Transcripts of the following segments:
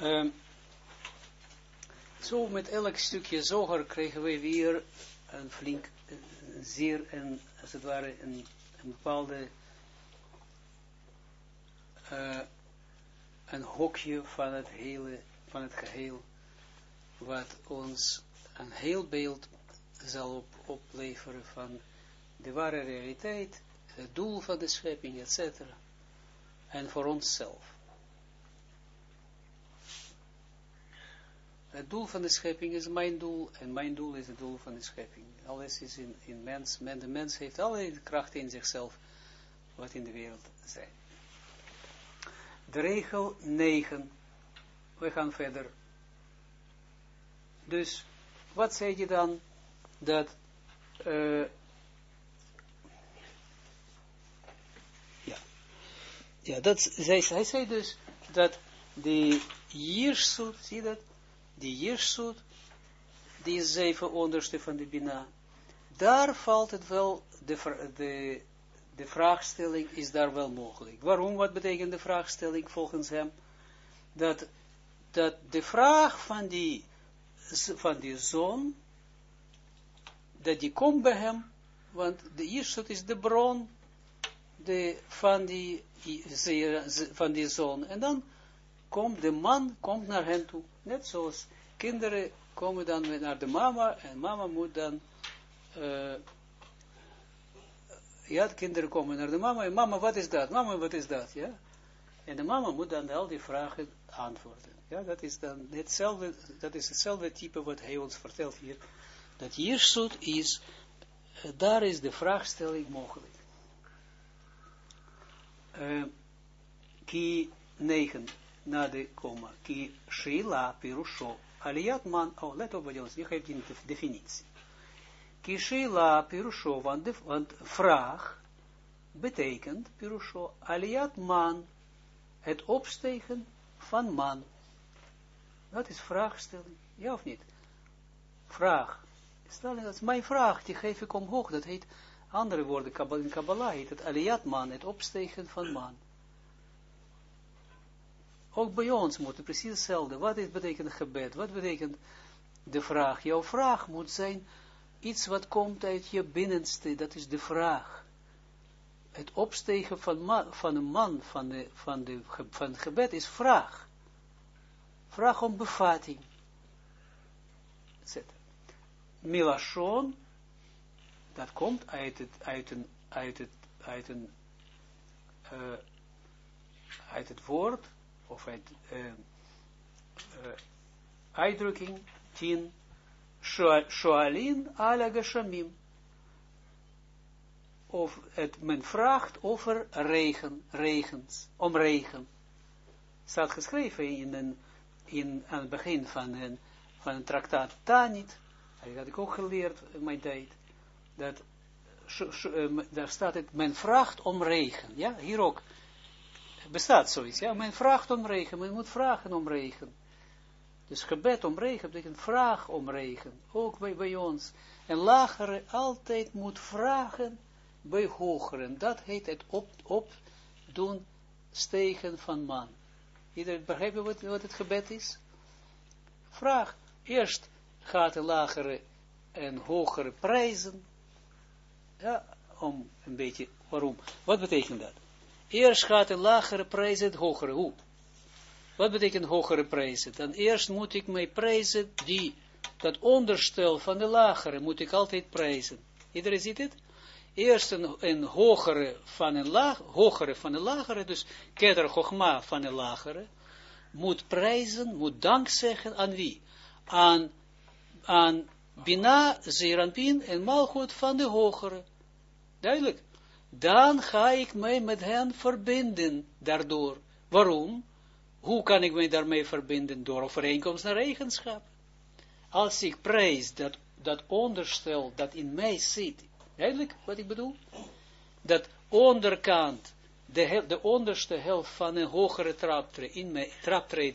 Ehm, zo met elk stukje zoger kregen we weer een flink, zeer, en als het ware, een, een bepaalde, uh, een hokje van het hele, van het geheel, wat ons een heel beeld zal op, opleveren van de ware realiteit, het doel van de schepping, etc. En voor onszelf. Het doel van de schepping is mijn doel en mijn doel is het doel van de schepping. Alles is in, in mens, men, de mens heeft alle krachten in zichzelf wat in de wereld zijn. De regel 9. We gaan verder. Dus, wat zeg je dan? Dat, uh, ja, ja, dat, hij, hij zei dus dat de Jirsut, zie dat, die Jirsut, die zeven onderste van de Bina, daar valt het wel, de, de, de vraagstelling is daar wel mogelijk. Waarom? Wat betekent de vraagstelling volgens hem? Dat, dat de vraag van die, van die zoon, dat die komt bij hem, want de Jirsut is de bron de, van, die, van die zoon. En dan komt de man komt naar hen toe. Net zoals kinderen komen dan naar de mama en mama moet dan, uh, ja, de kinderen komen naar de mama en mama, wat is dat? Mama, wat is dat? Ja? En de mama moet dan al die vragen antwoorden. Ja, dat is dan hetzelfde, dat is hetzelfde type wat hij ons vertelt hier. Dat Jirsut is, uh, daar is de vraagstelling mogelijk. Uh, ki 9 na de komma. Ki shila pirusho. Aliyat man, oh, let op wat ons, nu geeft die definitie. Ki shila pirusho, want, de, vraag betekent pirusho. Aliyat man, het opstegen van man. Dat is vraagstelling, ja of niet? Vraag. Stel dat is mijn vraag, die geef ik omhoog. Dat heet, andere woorden, in Kabbalah heet het aliyat man, het opstegen van man. Ook bij ons moet het precies hetzelfde. Wat is, betekent gebed? Wat betekent de vraag? Jouw vraag moet zijn iets wat komt uit je binnenste. Dat is de vraag. Het opstegen van, van een man, van, de, van, de, van het gebed is vraag. Vraag om bevatting. Milashon, dat komt uit, het, uit, een, uit, het, uit, een, uh, uit het woord of uit uh, uh, uitdrukking 10, Shoalin ala geshamim. Of het, men vraagt over regen, regens, om regen. Staat geschreven in een, in, aan het begin van een, van een traktaat Tanit, dat had ik ook geleerd in mijn tijd, dat daar staat het, men vraagt om regen, ja, hier ook, bestaat zoiets, ja, men vraagt om regen, men moet vragen om regen. Dus gebed om regen betekent vraag om regen, ook bij, bij ons. En lagere altijd moet vragen bij hogere. Dat heet het op, opdoen, stegen van man. Iedereen begrijpt wat, wat het gebed is? Vraag. Eerst gaat de lagere en hogere prijzen. Ja, om een beetje, waarom? Wat betekent dat? Eerst gaat de lagere prijzen het hogere. Hoe? Wat betekent hogere prijzen? Dan eerst moet ik mij prijzen die, dat onderstel van de lagere moet ik altijd prijzen. Iedereen ziet het? Eerst een, hogere van een laag, hogere van een lagere, dus keder chogma van een lagere, moet prijzen, moet dank zeggen aan wie? Aan, aan Bina, Zeranpin en Malchut van de hogere. Duidelijk dan ga ik mij met hen verbinden daardoor. Waarom? Hoe kan ik mij daarmee verbinden? Door overeenkomst naar eigenschap. Als ik prijs dat, dat onderstel dat in mij zit, eigenlijk wat ik bedoel? Dat onderkant, de, de onderste helft van een hogere traptreden in mij,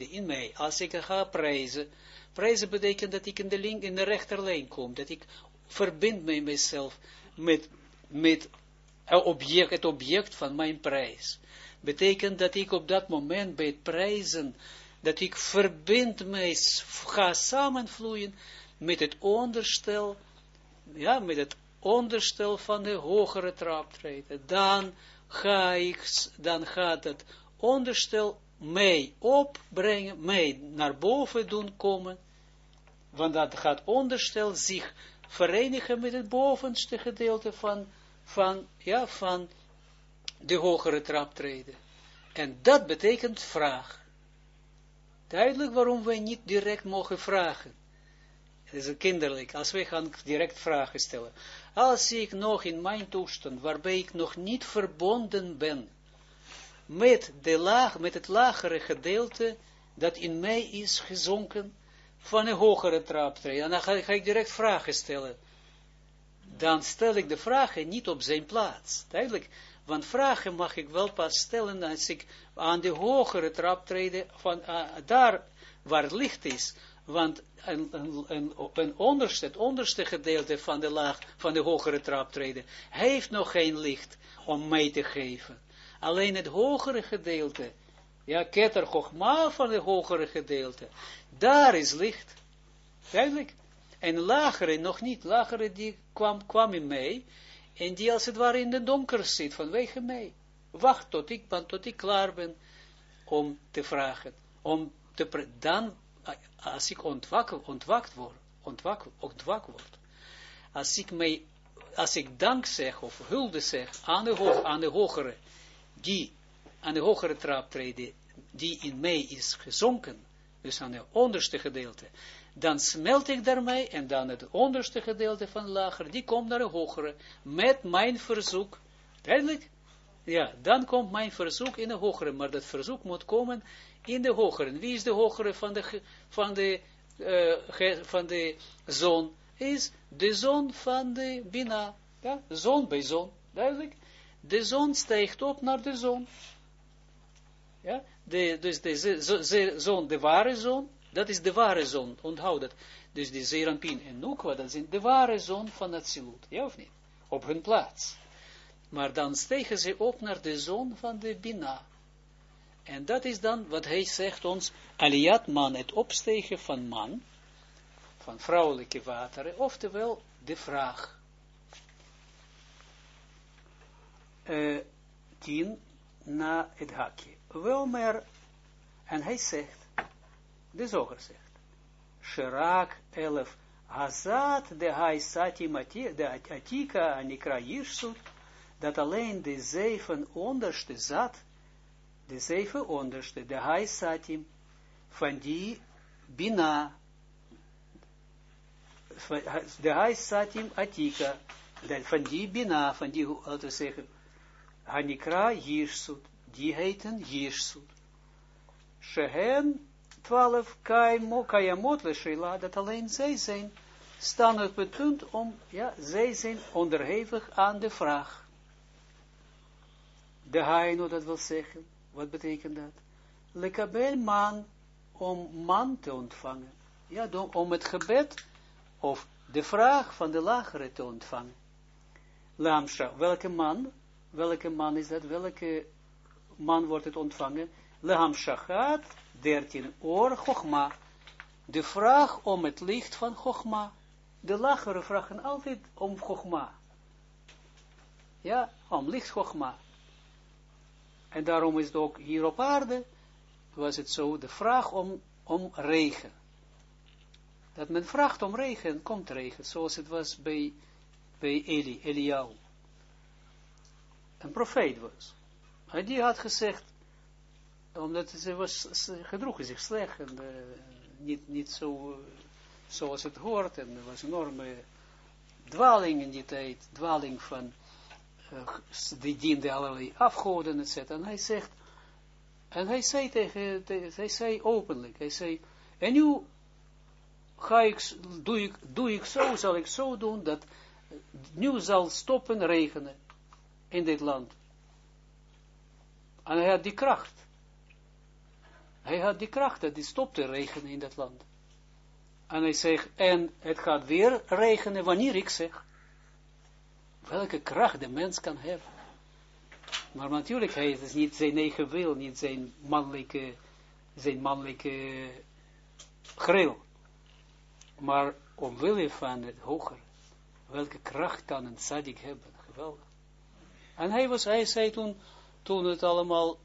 in mij, als ik ga prijzen, prijzen betekent dat ik in de, link, in de rechterlijn kom, dat ik verbind mij mezelf met, met object, het object van mijn prijs. Betekent dat ik op dat moment bij het prijzen dat ik verbind mij, ga samenvloeien met het onderstel, ja, met het onderstel van de hogere traptreden. Dan ga ik, dan gaat het onderstel mij opbrengen, mij naar boven doen komen, want dat gaat onderstel zich verenigen met het bovenste gedeelte van, van, ja, van de hogere traptreden. En dat betekent vraag. Duidelijk waarom wij niet direct mogen vragen. Het is kinderlijk, als wij gaan direct vragen stellen. Als ik nog in mijn toestand, waarbij ik nog niet verbonden ben met, de laag, met het lagere gedeelte dat in mij is gezonken van een hogere traptreden. En dan ga, ga, ik direct vragen stellen. Dan stel ik de vragen niet op zijn plaats. Duidelijk. Want vragen mag ik wel pas stellen als ik aan de hogere traptreden, van, uh, daar waar het licht is. Want een, een, een, onderste, het onderste gedeelte van de laag, van de hogere traptreden, heeft nog geen licht om mij te geven. Alleen het hogere gedeelte, ja, Chogma van het hogere gedeelte, daar is licht. Duidelijk. En lagere nog niet, lagere die kwam, kwam in mij, en die als het ware in de donker zit, vanwege mij. Wacht tot ik, tot ik klaar ben om te vragen, om te, dan, als ik ontwakt, ontwakt word, ontwakt, ontwakt word, als ik mij, als ik dank zeg, of hulde zeg, aan de, aan de hogere, die aan de hogere traptreden, die in mij is gezonken, dus aan het onderste gedeelte, dan smelt ik daarmee, en dan het onderste gedeelte van lager, die komt naar de hogere, met mijn verzoek, duidelijk, ja, dan komt mijn verzoek in de hogere, maar dat verzoek moet komen in de hogere. Wie is de hogere van de, van de, uh, van de zon? Is de zon van de Bina, ja, zon bij zon, duidelijk de zon stijgt op naar de zon. Ja, de, dus de zon, de ware zon, dat is de ware zon, onthoud dat. Dus die Zerampin en Nukwa, dat zijn de ware zon van het Silut, ja of niet? Op hun plaats. Maar dan stegen ze op naar de zon van de Bina. En dat is dan wat hij zegt ons, Aliyat man, het opstegen van man, van vrouwelijke wateren, oftewel de vraag. uh, tien na het hakje. Wel en hij zegt, de zoger zegt, Shirak elf hazat de hai satim de atika anikra yirsut, dat alleen de zeven onderste zat, de zeven onderste, de hai satim, van die bina, de hai satim atika, van die bina, van die, laten zeggen, Hanikra Jirsut, die heten Jirsut. Shehen, twaalf kayamot le dat alleen zij zijn, staan het punt om, ja, zij zijn onderhevig aan de vraag. De haino, dat wil zeggen, wat betekent dat? Lekabel man, om man te ontvangen. Ja, om het gebed, of de vraag van de lagere te ontvangen. Lamsha, welke man? welke man is dat, welke man wordt het ontvangen? Leham Shachat, 13 oor, Chogma. De vraag om het licht van Chogma. De lagere vragen altijd om Chogma. Ja, om licht Chogma. En daarom is het ook hier op aarde, was het zo, de vraag om, om regen. Dat men vraagt om regen, komt regen, zoals het was bij, bij Eli, Eliyahu een profeet was. En die had gezegd, omdat ze, was, ze gedroegen zich slecht en uh, niet, niet zo zoals het hoort. En er was een enorme dwaling in die tijd, dwaling van, uh, die diende allerlei afgoden, etc. En hij zegt, en hij zei tegen, hij zei openlijk, hij zei, en nu ga ik, doe ik, doe ik zo, zal ik zo doen, dat nu zal stoppen regenen in dit land. En hij had die kracht. Hij had die kracht die stopte regenen in dat land. En hij zegt, en het gaat weer regenen wanneer ik zeg. Welke kracht de mens kan hebben. Maar natuurlijk, hij is niet zijn eigen wil, niet zijn mannelijke zijn mannelijke gril. Maar omwille van het hoger, welke kracht kan een tzaddik hebben, geweldig. En hij was, hij zei toen, toen het allemaal,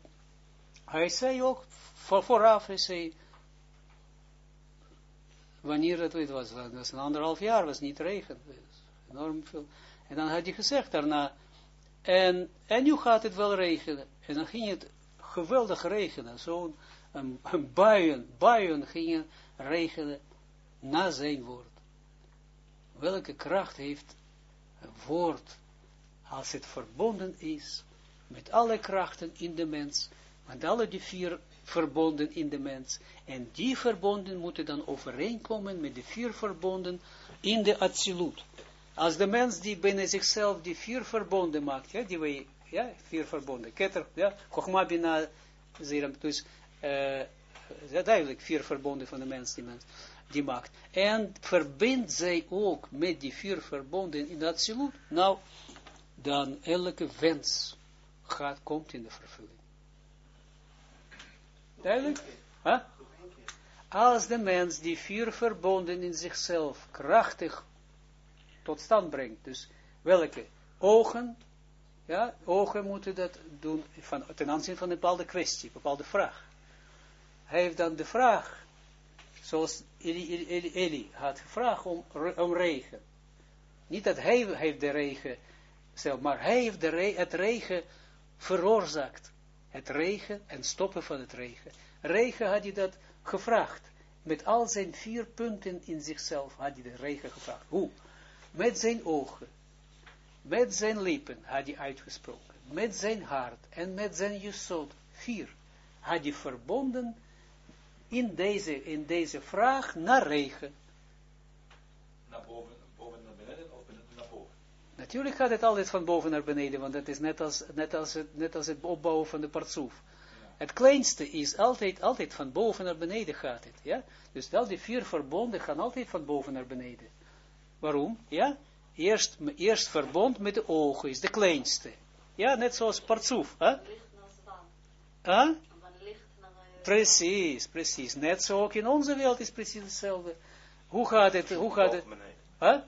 hij zei ook, voor, vooraf, hij zei, wanneer het, het was, dat was een anderhalf jaar, was niet regen, enorm veel. En dan had hij gezegd daarna, en, en nu gaat het wel regenen. En dan ging het geweldig regenen, zo'n een buien, buien gingen regenen na zijn woord. Welke kracht heeft een woord als het verbonden is met alle krachten in de mens, met alle die vier verbonden in de mens, en die verbonden moeten dan overeenkomen met de vier verbonden in de absolute. Als de mens die binnen zichzelf die vier verbonden maakt, ja, die wij, ja, vier verbonden, ketter, ja, Chogma Bina, dus, uh, duidelijk, vier verbonden van de mens die, maakt. En verbindt zij ook met die vier verbonden in dat absolute, nou, dan elke wens gaat, komt in de vervulling. Duidelijk? Huh? Als de mens die vier verbonden in zichzelf krachtig tot stand brengt, dus welke ogen, ja, ogen moeten dat doen van, ten aanzien van een bepaalde kwestie, een bepaalde vraag. Hij heeft dan de vraag, zoals Eli, Eli, had gevraagd om, om regen. Niet dat hij heeft de regen zelf, maar hij heeft de het regen veroorzaakt. Het regen en stoppen van het regen. Regen had hij dat gevraagd. Met al zijn vier punten in zichzelf had hij de regen gevraagd. Hoe? Met zijn ogen, met zijn lippen had hij uitgesproken, met zijn hart en met zijn jesod. Vier. Had hij verbonden in deze, in deze vraag naar regen. Naar boven, boven naar beneden of naar boven? Natuurlijk gaat het altijd van boven naar beneden, want dat is net als, net als, het, net als het opbouwen van de partsoef. Het kleinste is altijd, altijd van boven naar beneden gaat het, ja. Dus wel die vier verbonden gaan altijd van boven naar beneden. Waarom? Ja, eerst, eerst verbond met de ogen is de kleinste. Ja, net zoals partsoef, hè. Huh? Precies, precies. Net zo ook in onze wereld is precies hetzelfde. Hoe gaat het, hoe gaat het? Huh?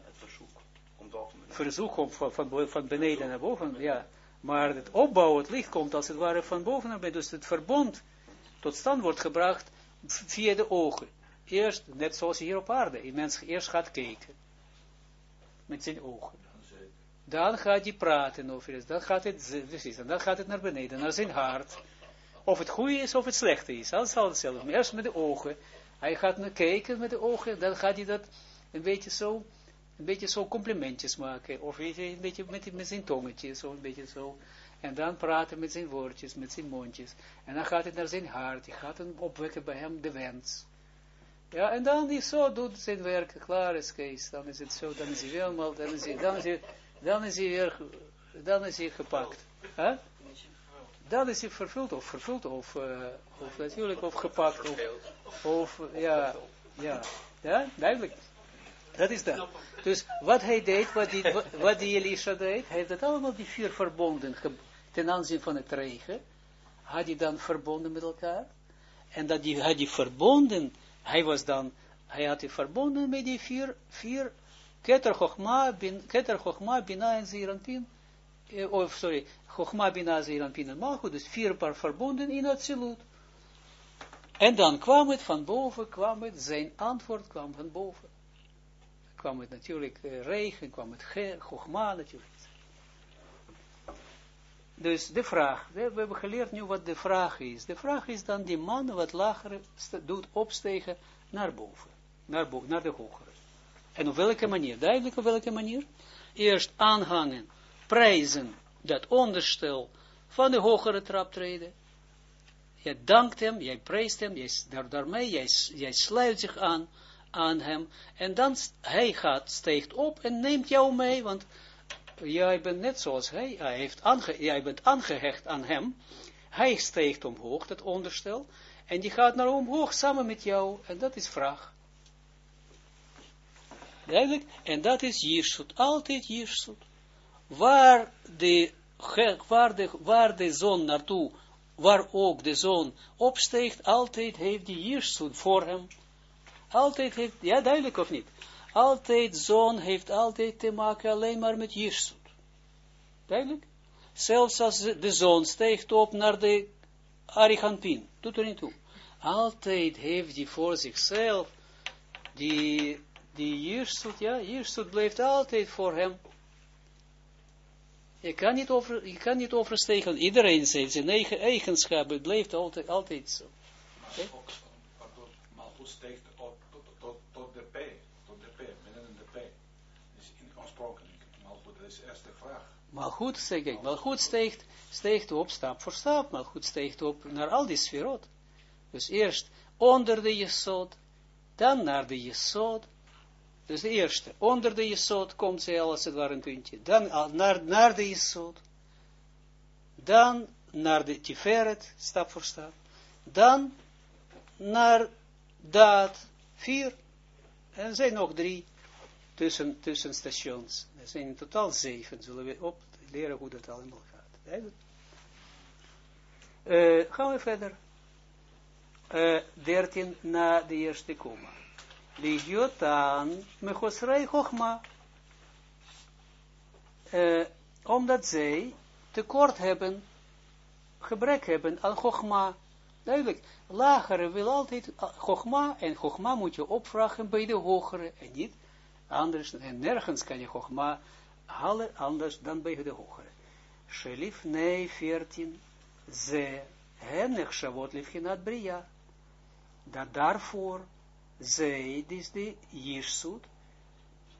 Verzoek komt van, van, beneden naar boven, ja. Maar het opbouw, het licht komt als het ware van boven naar beneden. Dus het verbond tot stand wordt gebracht via de ogen. Eerst, net zoals hier op aarde. Een mens eerst gaat kijken. Met zijn ogen. Dan gaat hij praten over het. Dan gaat het, precies, en dan gaat het naar beneden, naar zijn hart. Of het goede is, of het slechte is. Dat is al hetzelfde. eerst met de ogen. Hij gaat naar kijken met de ogen. Dan gaat hij dat een beetje zo, een beetje zo complimentjes maken. Of weet je, een beetje met, zijn tongetje. Zo een beetje zo. En dan praten met zijn woordjes, met zijn mondjes. En dan gaat het naar zijn hart. Hij gaat hem opwekken bij hem de wens. Ja, en dan die zo doet zijn werk, klaar is Kees. Dan is het zo, dan is hij helemaal, dan is hij, dan is hij, dan is hij weer, dan is hij gepakt. Dan is hij vervuld of vervuld of, uh, of natuurlijk of gepakt of, of ja, ja, ja, duidelijk. Dat is dat. Dus wat hij deed, wat die, wat die Elisha deed, hij heeft dat allemaal die vier verbonden ten aanzien van het regen, had hij dan verbonden met elkaar. En dat die, had hij verbonden, hij was dan, hij had die verbonden met die vier, vier Keter Chochma, Keter Chochma, Bina en Zeranpin, eh, of sorry, Chochma Bina Zeranpin en Malchut, dus vier paar verbonden in het Zilut. En dan kwam het van boven, kwam het, zijn antwoord kwam van boven. Kwam het natuurlijk uh, regen, kwam het Chochma natuurlijk. Dus de vraag, we, hebben geleerd nu wat de vraag is. De vraag is dan die man wat lager doet opstegen naar boven, naar, boven, naar de hogere. En op welke manier? Duidelijk op welke manier? Eerst aanhangen, prijzen, dat onderstel van de hogere traptreden. Je dankt hem, jij prijst hem, jij, daar, daarmee, jij, jij sluit zich aan, aan hem. En dan, hij gaat, steekt op en neemt jou mee, want jij bent net zoals hij, hij heeft jij bent aangehecht aan hem. Hij steekt omhoog, dat onderstel, en die gaat naar omhoog samen met jou, en dat is vraag. Duidelijk? En dat is Jirsut, altijd Jirsut. Waar de, waar de, waar de zon naartoe waar ook de zon opsteegt, altijd heeft die Jirsut voor hem. Altijd heeft, ja duidelijk of niet? Altijd, zon heeft altijd te maken alleen maar met Jirsut. Duidelijk? Zelfs als de zon steekt op naar de Ariganpin, doet er niet toe. Altijd heeft hij voor zichzelf die, die Jirsut, ja, Jirsut blijft altijd voor hem. Je kan niet, over, je kan niet overstegen. Iedereen zegt zijn eigen eigenschappen. Het blijft altijd, altijd zo. Maar ook, pardon, maar goed steekt op tot, tot, tot de P, tot de P, beneden de P. Dus in oorspronkelijk, maar goed, dat is de eerste Maar goed, ik, maar goed steegt, steegt op stap voor stap, maar goed steegt op naar al die sferot. Dus eerst onder de jesod, dan naar de jesod, dus de eerste, onder de jesod komt zij als het ware een puntje. Dan naar, naar de jesod. Dan naar de tiferet, stap voor stap. Dan naar daad, vier. En zijn nog drie tussen, tussen stations. Er zijn in totaal zeven. Zullen we op leren hoe dat allemaal gaat. Uh, gaan we verder. Uh, 13 na de eerste komma ligiotan mechosrei chokma. Uh, omdat zij tekort hebben, gebrek hebben aan chokma. Duidelijk, lagere wil altijd chokma, en chokma moet je opvragen bij de hogere, en niet anders, en nergens kan je chokma halen anders dan bij de hogere. Shelif nee 14, ze, hen nechshavot lifchinat bria, dat daarvoor zij, dus de Jirsut,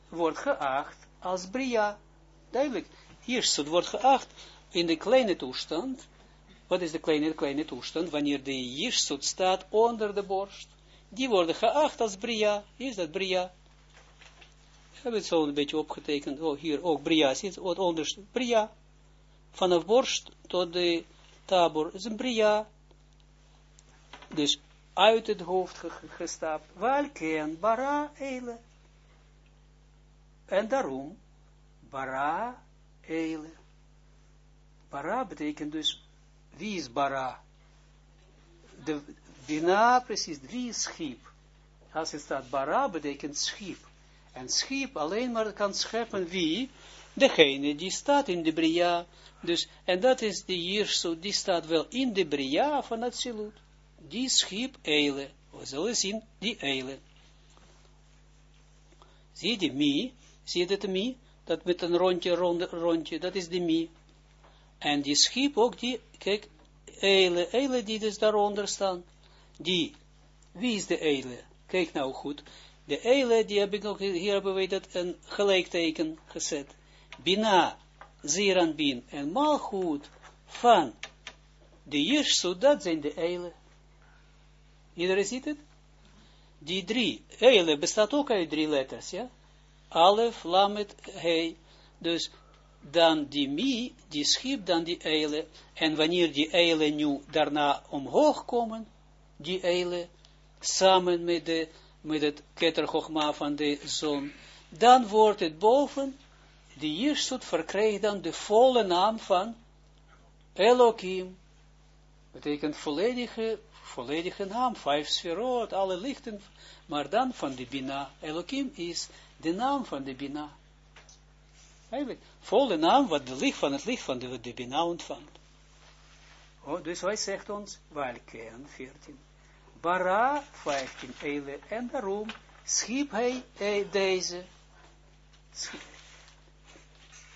wordt geacht als Bria. Duidelijk, Jirsut wordt geacht in de kleine toestand. Wat is de kleine, kleine toestand? Wanneer de Jirsut staat onder de borst. Die worden geacht als Bria. Is dat Bria? Ik heb het zo een beetje opgetekend. Oh, hier ook Bria. Zit wat onder Bria. Vanaf borst tot de tabor is een Bria. Dus uit het hoofd gestapt, welke bara eile. En daarom, bara eile. Bara betekent dus, wie is bara? De bina, precies, wie is schip? Als het staat bara, betekent schip. En schip alleen maar kan scheppen wie? Degene die staat in de bria. Dus, en dat is de Jirsut, die staat wel in de bria van het die schiep eile. We zullen zien, die eile. Zie je die mi? Zie je dat mi? Dat met een rondje, ronde, rondje, dat is de mi. En die schip ook die, kijk, eile, eile die dus daaronder staan. Die, wie is de eile? Kijk nou goed. De eile, die heb ik ook, hier hebben we dat een gelijkteken gezet. Bina, ziran bin en malgoed van de Jirsut, dat zijn de eile. Iedereen ziet het? Die drie, Eile bestaat ook uit drie letters, ja? Alef, Lamet, He. Dus dan die Mi, die schip, dan die Eile. En wanneer die Eile nu daarna omhoog komen, die Eile, samen met, de, met het kettergogma van de zon, dan wordt het boven, die Jirsut verkrijgt dan de volle naam van Elohim. Betekent volledige volledige naam, vijf sferot, alle lichten, maar dan van de Bina. Elohim is de naam van de Bina. Volle naam, wat de licht van het licht van de, de Bina ontvangt. Oh, dus hij zegt ons, Walken 14. Bara 15 eile, en daarom schiep hij eh, deze,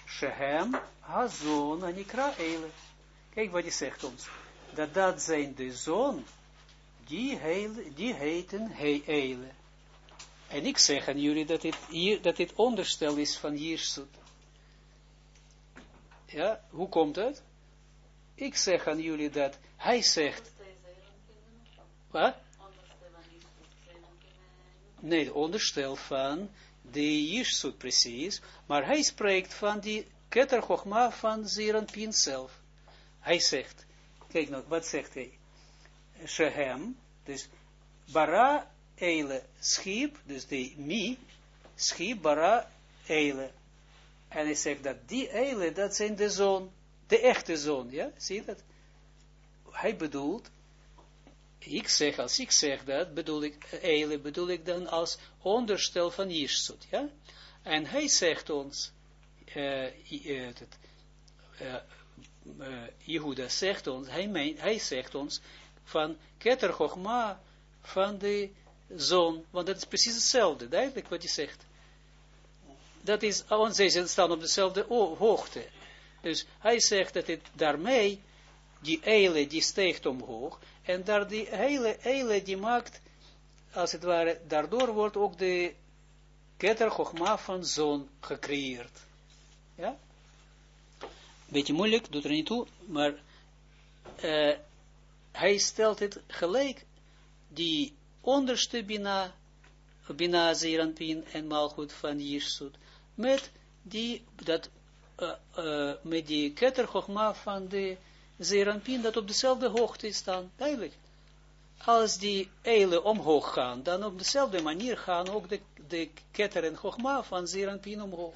Shehem, Hazon, Anikra eile. Kijk wat hij zegt ons. Dat dat zijn de zoon die, heil, die heten he eile. En ik zeg aan jullie dat dit, hier, dat dit onderstel is van Jirsut. Ja, hoe komt het? Ik zeg aan jullie dat hij zegt. Wat? Nee, onderstel van de Jirsut precies, maar hij spreekt van die Keter van Zeranpin zelf. Hij zegt, kijk nog, wat zegt hij? Shehem, dus bara eile schiep, dus de mi, schiep bara eile. En hij zegt dat die eile, dat zijn de zoon, de echte zoon, ja, zie je dat? hij bedoelt, ik zeg, als ik zeg dat, bedoel ik, Eile, bedoel ik dan als onderstel van Jirsut, ja? En hij zegt ons, uh, Jehuda zegt ons, hij, hij zegt ons, van Keter van de zon, want dat is precies hetzelfde, duidelijk wat hij zegt. Dat is, want zij staan op dezelfde hoogte. Dus hij zegt dat het daarmee, die eile, die steekt omhoog, en daar die hele eile, die maakt, als het ware, daardoor wordt ook de keter Chochma van zon gecreëerd. Ja? Beetje moeilijk, doet er niet toe, maar uh, hij stelt het gelijk, die onderste Bina, Bina Zeranpin en Malchut van Jirsut, met die, dat, uh, uh, met die Keter van de Zeranpin, dat op dezelfde hoogte staan, duidelijk. Als die eilen omhoog gaan, dan op dezelfde manier gaan ook de, de Keter en van Zeranpin omhoog.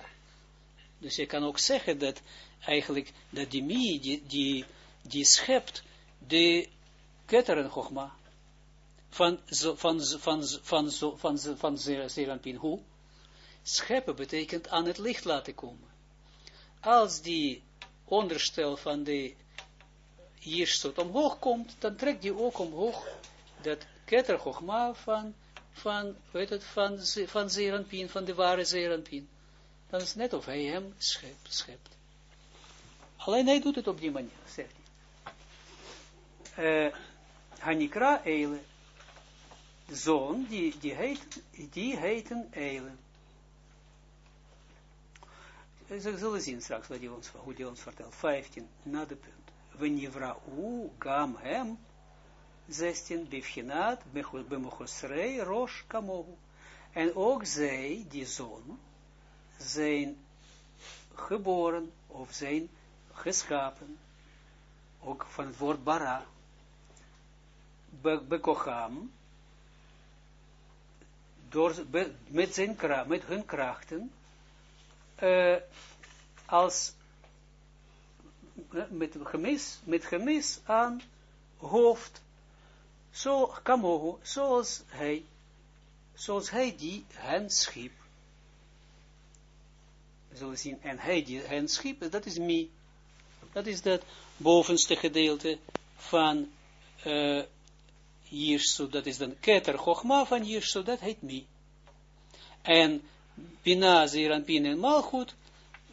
Dus je kan ook zeggen dat eigenlijk, dat die mie, die, die, die schept de Keter en van, van, van, van, van, van, van Hoe? Scheppen betekent aan het licht laten komen. Als die onderstel van de tot omhoog komt, dan trekt die ook omhoog dat Keter van, van, weet het, van, van Zeranpien, van de ware Zeranpien. Dan is het net of hij hem schept. schept. Alleen hij doet het op die manier, zegt hij. Uh, Eile, zoon, die, die, heet, die heten Eilen. Ze zullen zien straks ons, hoe die ons vertelt. 15, na de punt. Venivra u gam hem, 16, bifchinaat, bemochosrei, rosh kamohu. En ook zij, die zoon, zijn geboren, of zijn geschapen, ook van het woord bara, bekocham, door, met, zijn met hun krachten, uh, als met gemis, met gemis aan hoofd, zo kamohu, zoals hij, zoals hij die hen schiep. We zullen zien, en hij die hen schiep, dat is mi. Dat is dat bovenste gedeelte van uh, dat is dan Keter Chochma van Jirsut, dat heet Mi. En Bina, Zeranpin en Malchut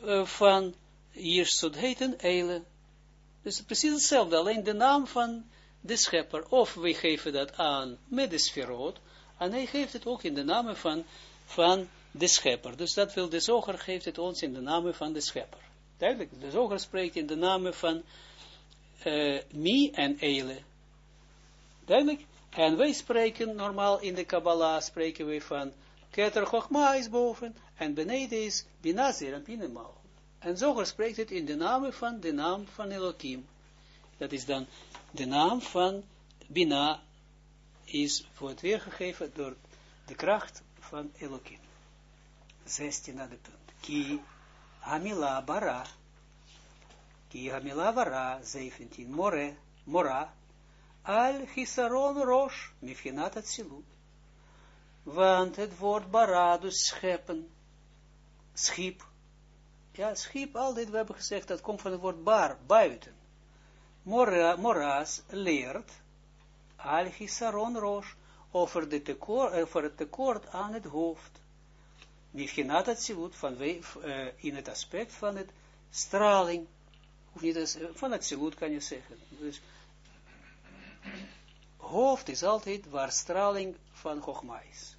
uh, van Jirsut heten Eile. Dus precies hetzelfde, alleen de naam van de schepper. Of we geven dat aan met de en hij geeft het ook in de naam van, van de schepper. Dus dat wil de zoger geeft het ons in de naam van de schepper. Duidelijk, de zoger spreekt in de naam van uh, Mi en Eile. Duidelijk? En wij spreken normaal in de Kabbalah, spreken we van Keter Chochma is boven, en beneden is Binazir en Pinemal. En zo spreekt het in de naam van de naam van Elohim. Dat is dan de naam van Bina, is wordt weergegeven door de kracht van Elohim. 16 naar de punt. Ki Hamila Bara, Ki Hamila Bara, 17, More, Mora, al hisaron rosh, mifhinat atzilut. Want het woord bara, dus scheppen, schip, ja, schip, altijd, we hebben gezegd, dat komt van het woord bar, buiten. Mora, moras leert, al hisaron rosh, over, de tekort, over het tekort aan het hoofd. Mifhinat atzilut, van, uh, in het aspect van het straling, of niet, van het zilut kan je zeggen. Dus, hoofd is altijd waar straling van Chogma is.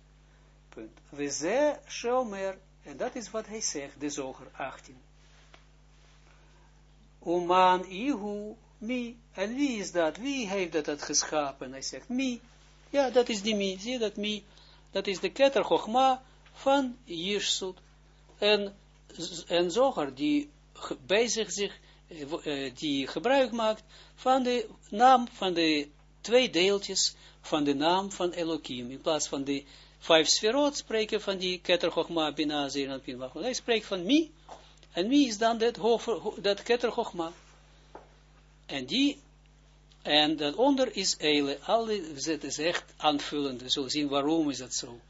Punt. We ze shomer, en dat is wat hij zegt, de zoger 18. Uman ihu mi, en wie is dat? Wie heeft dat, dat geschapen? Hij zegt mi, ja, dat is die mi, zie dat mi, dat is de ketter Chogma van Jirsut. En, en zoger die bezig zich, uh, die gebruik maakt van de naam van de twee deeltjes van de naam van Elohim. In plaats van de vijf sferot spreken van die Keter Chochma, Bina, Zeran, Pinwach. Hij spreekt van mi. En mi is dan dat, dat Keter. En die, En daaronder is Eile, alle, het is echt aanvullend, we zullen zien waarom is dat zo.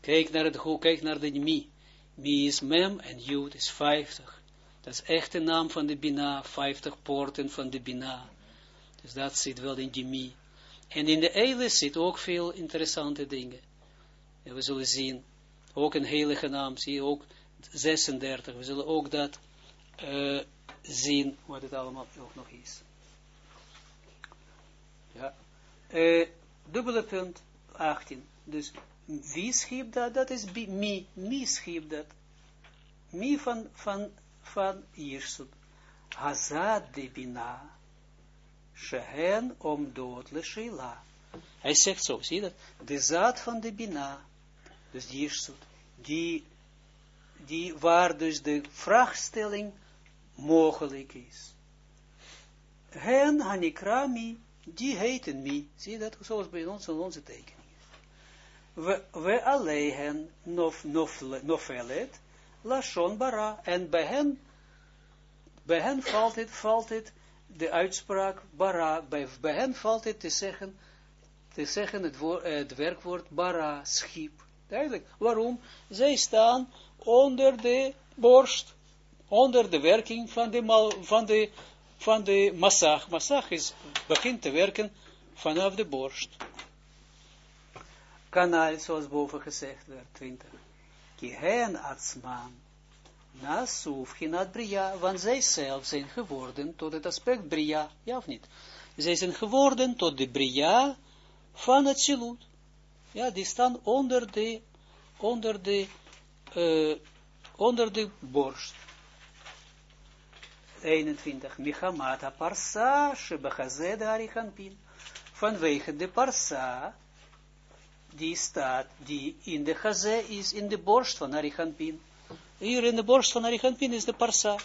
Kijk naar het goed, kijk naar de Mi. Mi is Mem en Jud is 50. Dat is echt de naam van de Bina, 50 poorten van de Bina. Dus dat zit wel in die Mi. En in de Eile zit ook veel interessante dingen. En we zullen zien, ook een heilige naam, zie je ook 36. We zullen ook dat uh, zien, wat het allemaal ook nog is. Ja. Uh, dubbele punt 18. Dus wie schiep dat? Dat is mi. Mi schiep dat. Mi van, van, van. Hazad de bina. Shehen om dood le. Hij zegt zo, zie je dat? De zaad van de bina. Dus Jirsut. Die, die waar dus de vraagstelling mogelijk is. Hen hanikrami die heten mi. Zie dat? Zoals bij ons in onze tekeningen. We, we alleen nof, nof, nofelet, lashon bara. En bij hen, bij hen valt het, valt het, de uitspraak bara, bij, bij hen valt het te zeggen, te zeggen het, woord, het werkwoord bara, schip. Duidelijk. Waarom? Zij staan onder de borst, onder de werking van de, van de van de massag. Massag is, begint te werken vanaf de borst. Kanaal, zoals boven gezegd werd, 20. Kihen atzman. Nasuf ginat bria, want zij zelf zijn geworden tot het aspect bria, ja of niet? Zij zijn geworden tot de bria van het silut. Ja, die staan onder de, onder de, uh, onder de borst. 21. Michamata parsa, shebechazed harichanpin. Vanwege de parsa, die staat, die in de chazé is, in de borst van harichanpin. Hier in de borst van harichanpin is de parsa.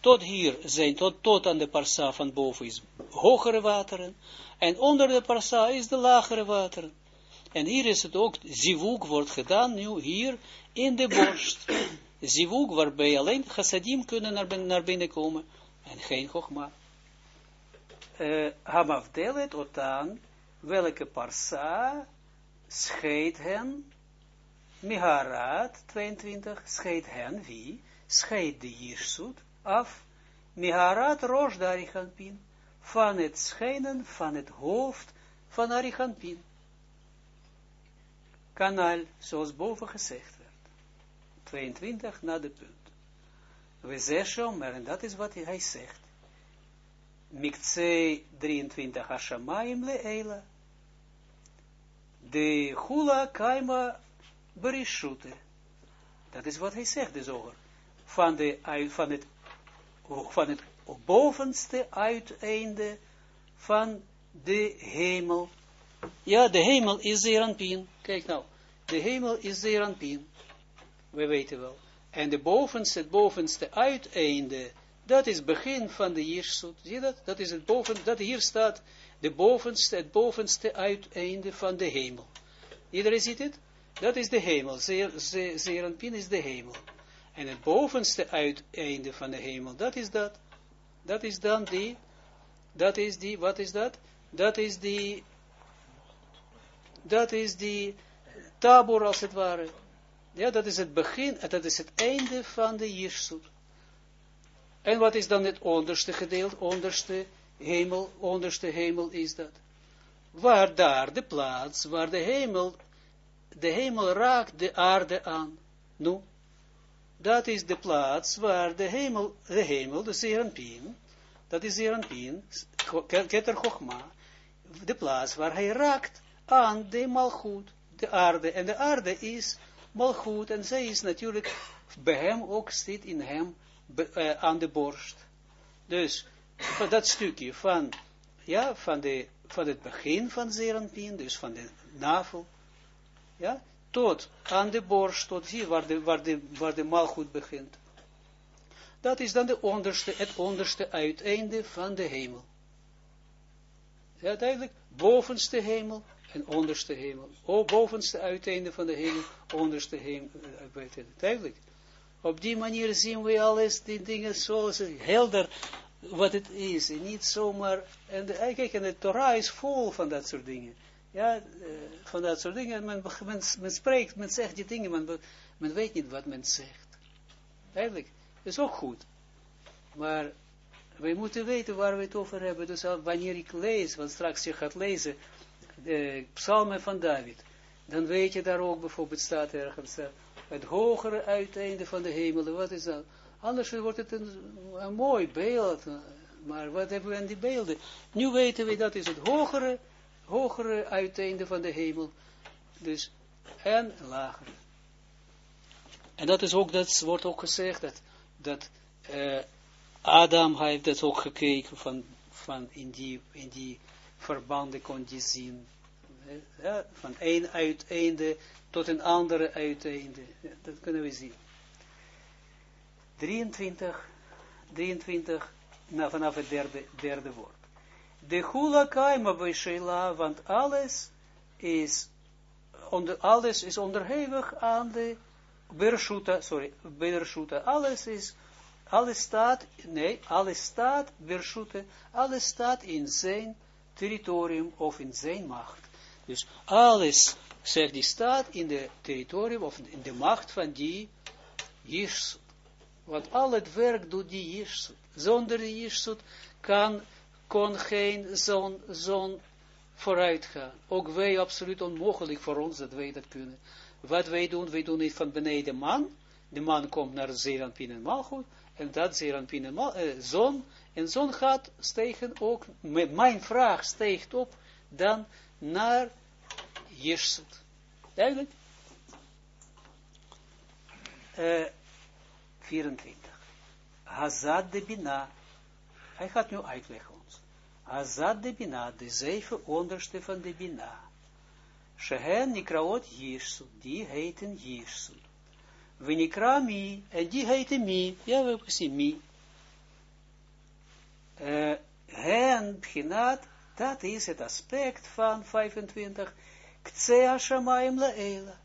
Tot hier zijn, tot, tot aan de parsa van boven is hogere wateren. En onder de parsa is de lagere wateren. En hier is het ook, zivuk wordt gedaan nu hier in de borst. Zivuk waarbij alleen chassadim kunnen naar, binnen komen en geen chogma. Uh, Hamavdelet otan, welke parsa scheidt hen, Miharat 22, scheidt hen wie? Scheidt de Jirsut af, Miharat Arichanpin, van het schijnen van het hoofd van Arichanpin. Kanaal, zoals boven gezegd werd. 22 na de punt. We zeggen, en dat is wat hij zegt. Mikce 23 Hashamayim le'ela. De hula kaima berishute. Dat is wat hij zegt, de zoger. Van, de, van, het, van het bovenste uiteinde van de hemel. Ja, de hemel is Zeranpien. Kijk nou, de hemel is Zeranpien. We weten wel. En de bovenste, het bovenste uiteinde, dat is begin van de Jirsut. Zie je dat? Dat is het boven, dat hier staat, de bovenste, het bovenste uiteinde van de hemel. Iedereen ziet het? Dat is de hemel. Zeranpin is de hemel. En het bovenste uiteinde van de hemel, dat is dat. Dat is dan die, dat is die, wat is dat? Dat is die, dat is die tabor als het ware. Ja, dat is het begin, dat is het einde van de Jirsut. En wat is dan het onderste gedeelte, onderste hemel, onderste hemel is dat? Waar daar de plaats, waar de hemel, de hemel raakt de aarde aan. Nu, dat is de plaats waar de hemel, de hemel, de Zeranpien, dat is Zeranpien, Keter Chochma, de plaats waar hij raakt aan de malgoed, de aarde. En de aarde is maar goed, en zij is natuurlijk bij hem ook zit in hem uh, aan de borst. Dus dat stukje van, ja, van, de, van het begin van Zeranpien, dus van de navel, ja, tot aan de borst, tot hier waar de, waar de, waar de malgoed begint. Dat is dan de onderste, het onderste uiteinde van de hemel. Ja, duidelijk, bovenste hemel, en onderste hemel. O, bovenste uiteinde van de hemel, onderste hemel. Duidelijk. Op die manier zien we alles, die dingen zoals helder wat het is, en niet zomaar, en eh, kijk, en de Torah is vol van dat soort dingen, ja, uh, van dat soort dingen, men, men, spreekt, men zegt die dingen, men, men weet niet wat men zegt, eigenlijk, is ook goed, maar wij moeten weten waar we het over hebben, dus wanneer ik lees, want straks je gaat lezen, de psalmen van David, dan weet je daar ook bijvoorbeeld staat ergens, het hogere uiteinde van de hemel, wat is dat? Anders wordt het een, mooi beeld, maar wat hebben we aan die beelden? Nu weten we dat is het hogere, hogere uiteinde van de hemel, dus en lager. En dat is ook, dat wordt ook gezegd, dat, dat Adam heeft dat ook gekeken van, van in die, in die verbanden kon die zien. Van één uiteinde tot een andere uiteinde. Dat kunnen we zien. 23, 23 nou, vanaf het derde, derde woord. De hula kaima bij want alles is, onder, alles is onderhevig aan de bershuta, sorry, bershuta, alles is, alles staat, nee, alles staat, bershuta, alles staat in zijn territorium of in zijn macht. Dus alles, zegt die staat in de territorium of in de macht van die Jirsut. Want al het werk doet die Jirsut. Zonder die Jirsut kan, kon geen zon, zon vooruit gaan. Ook wij absoluut onmogelijk voor ons dat wij dat kunnen. Wat wij doen, wij doen niet van beneden man. De man komt naar Zeranpin en Malchut. En dat Zeranpin en Malchut, eh, zon. En zon gaat stegen ook, met mijn vraag steegt op, dan naar Jirsut. Duidelijk? Uh, 24. Hazad de Bina. Hij gaat nu uitleggen ons. Hazad de Bina, de zeven onderste van de Bina. Shehen Nikraot Jirsut, die heten Jirsut. Venikra Mi, en die heten Mi. Ja, we hebben gezien Mi. Uh, hen, dat is het aspect van 25. Ktsea Shamaim Laela.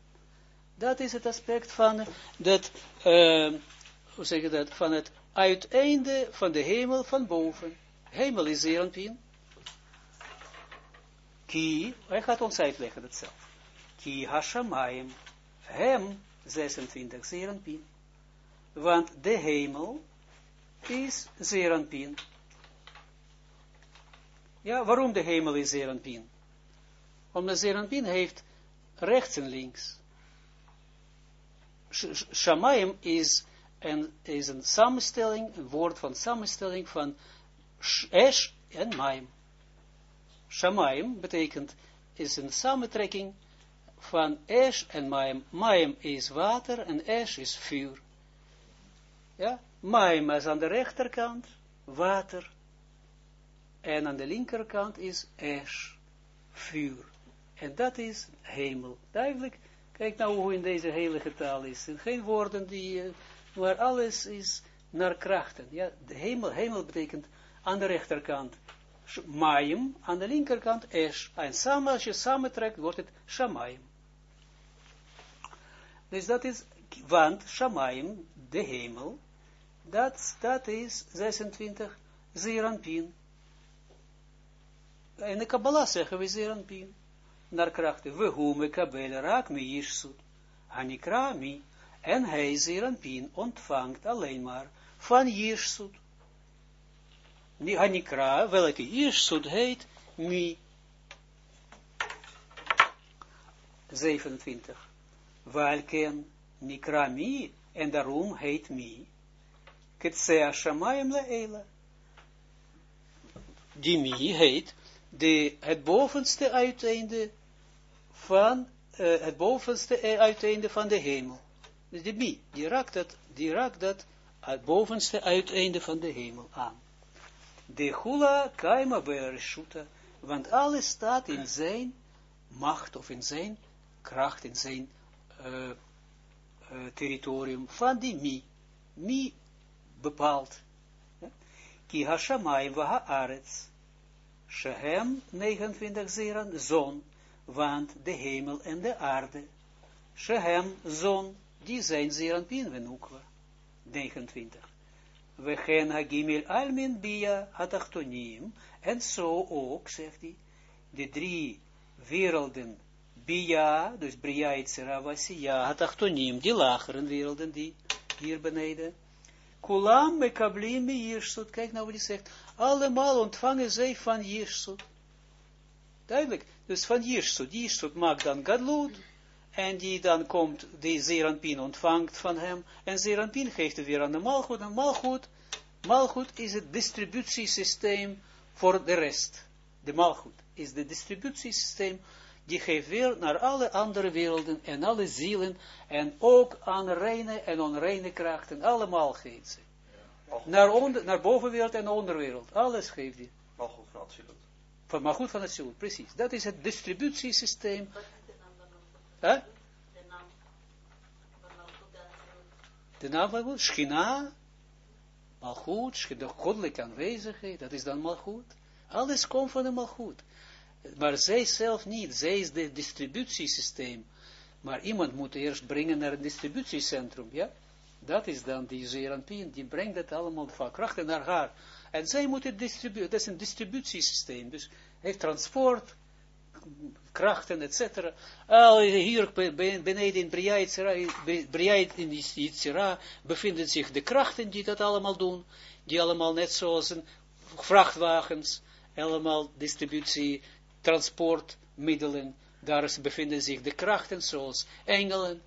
Dat is het aspect van dat, uh, hoe zeg je dat, van het uiteinde van de hemel van boven. Hemel is Zeranpien. Ki, hij gaat ons uitleggen dat zelf. Ki Hashamayim, hem 26 Zeranpien. Want de hemel is Zeranpien. Ja, waarom de hemel is Zeranpien? Omdat Zeranpin heeft rechts en links. Shamayim is een, is een samenstelling, een woord van samenstelling van Esh en Maim. Shamayim betekent, is een samentrekking van Esh en Maim. Maim is water en Esh is vuur. Ja, Maim is aan de rechterkant, water. En aan de linkerkant is Esh, vuur. En dat is hemel. Duidelijk. Kijk nou hoe in deze heilige taal is. geen woorden die, uh, maar alles is naar krachten. Ja, de hemel, hemel betekent aan de rechterkant Mayim, aan de linkerkant Esh. En samen, als je samentrekt, wordt het Shamayim. Dus dat is, want Shamayim, de hemel, dat, dat is 26 Zeranpin. In de Kabbalah zeggen we Zeranpin naar krachten. We hume kabel raak me jirsut. Hanikra mi. En hij zeranpin ontvangt alleen maar van jirsut. Hanikra, welke jirsut heet mi. 27. Walken nikra mi. En daarom heet mi. Ketsea shamayim la Die mi heet de, het bovenste uiteinde van, uh, het bovenste uiteinde van de hemel. Dus de mi, die raakt dat, die raakt dat het bovenste uiteinde van de hemel aan. De hula kaima bereshuta, want alles staat in zijn macht of in zijn kracht, in zijn uh, territorium van die mi. Mi bepaalt. Ki hashamayim haaretz. Shehem 29 zeran, zon, want de hemel en de aarde. Shehem, zon, die zijn zeran pinvenukwa. 29. we gen hagimel almin bia hatachtonim, en zo ook, zegt hij, de drie werelden, bia, dus bria, etzera, ja, hatachtonim, die lageren werelden, die hier beneden, kulam mekablim jirsut, kijk nou wat hij zegt, allemaal ontvangen zij van jirsut, duidelijk, dus van jirsut, jirsut maakt dan gadlut, en die dan komt, die Zeranpin ontvangt van hem, en Zeranpin geeft het weer aan de Malchut, en Malchut, Malchut is het distributiesysteem voor de rest. De Malchut is het distributiesysteem, die geeft weer naar alle andere werelden, en alle zielen, en ook aan reine en onreine krachten, allemaal geeft ze. Naar, onder, naar bovenwereld en onderwereld, alles geeft die. Malchut van Atsilut. Van Malchut van Atsilut, precies. Dat is het distributiesysteem Huh? De naam van goed, Schina, Malchut, de goddelijke aanwezigheid, dat is dan Malchut. Alles komt van de Malchut. Maar zij zelf niet, zij is het distributiesysteem. Maar iemand moet eerst brengen naar het distributiecentrum, ja? Dat is dan die Zeranpien, die brengt het allemaal van krachten naar haar. En zij moet het distribueren, dat is een distributiesysteem. Dus heeft transport, krachten, etc. Al hier beneden in Briait in Yitzira bevinden zich de krachten die dat allemaal doen, die allemaal net zoals een vrachtwagens, allemaal distributie, transportmiddelen, daar bevinden zich de krachten zoals engelen,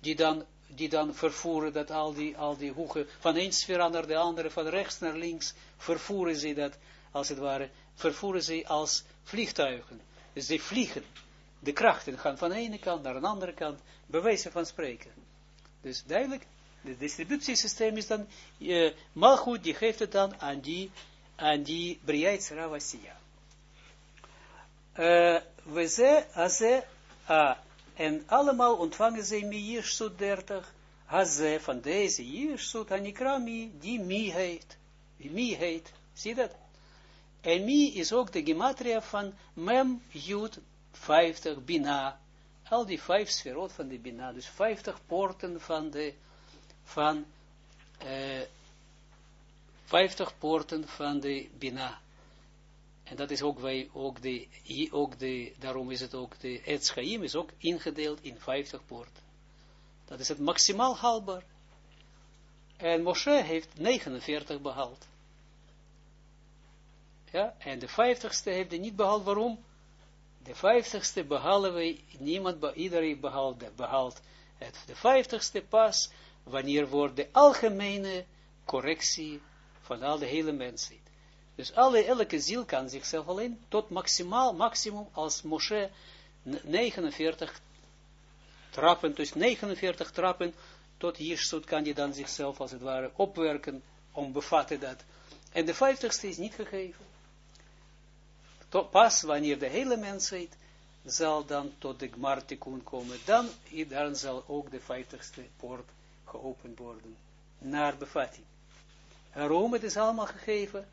die dan, die dan vervoeren dat al die, al die hoeken, van een sfera naar de andere, van rechts naar links, vervoeren ze dat, als het ware, vervoeren ze als vliegtuigen. Dus die vliegen. De krachten gaan van de ene kant naar de andere kant, bewijzen van spreken. Dus duidelijk, het distributiesysteem is dan, uh, malgoed, die geeft het dan aan die, aan die Briaitz Ravasiya. Uh, we ze, a, en allemaal ontvangen ze mi Jirsut 30, haze, van deze Jirsut, anikrami, die mi heet, die mi heet, zie dat? En mi is ook de gematria van mem, jud, 50, bina. Al die vijf sferot van de bina. Dus 50 poorten van de, van, uh, 50 poorten van de bina. En dat is ook wij, ook de, ook de, daarom is het ook, de Etschaim is ook ingedeeld in 50 poorten. Dat is het maximaal haalbaar. En Moshe heeft 49 behaald. Ja, en de vijftigste heeft hij niet behaald. Waarom? De vijftigste behalen wij, niemand, iedereen behaalt, behaalt het. De vijftigste pas, wanneer wordt de algemene correctie van al de hele mensheid. Dus alle, elke ziel kan zichzelf alleen tot maximaal, maximum als Moshe 49 trappen, dus 49 trappen, tot hier kan je dan zichzelf als het ware opwerken, om bevatten dat. En de vijftigste is niet gegeven pas wanneer de hele mensheid zal dan tot de Gmartikun komen, dan, dan zal ook de vijftigste poort geopend worden, naar bevatting. Waarom het is allemaal gegeven?